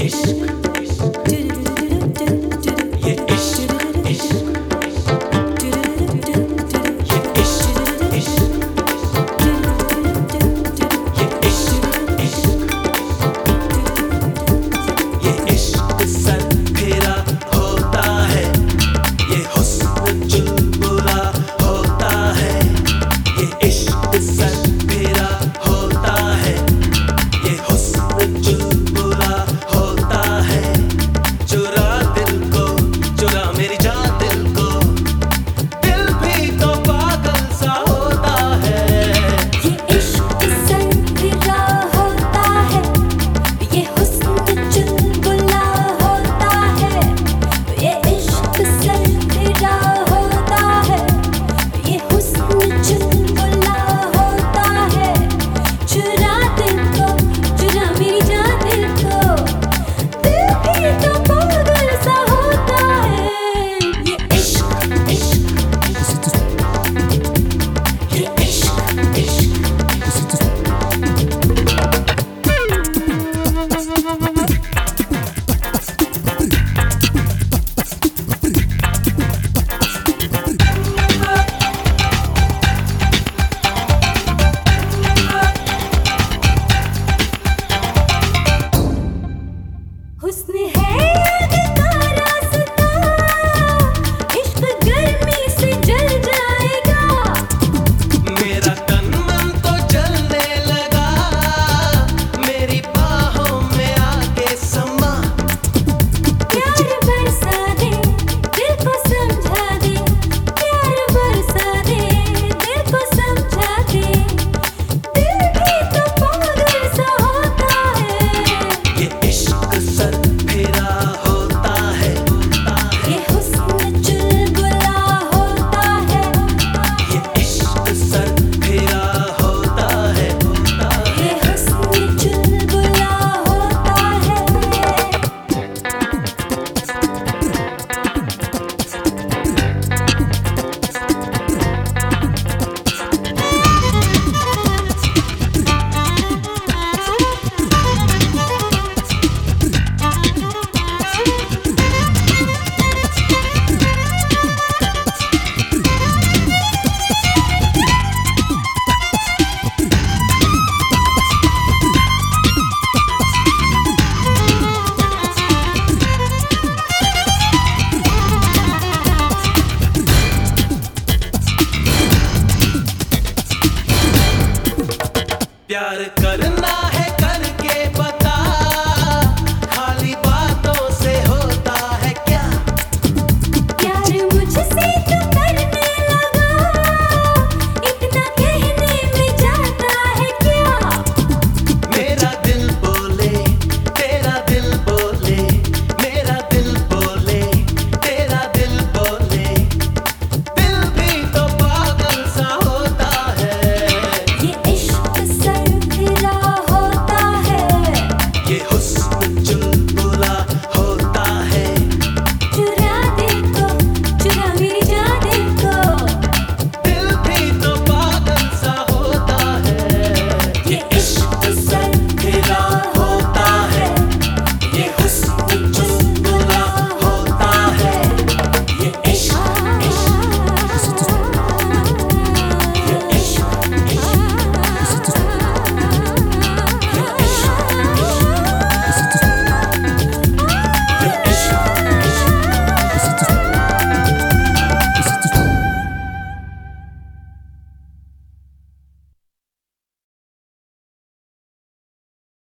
Is.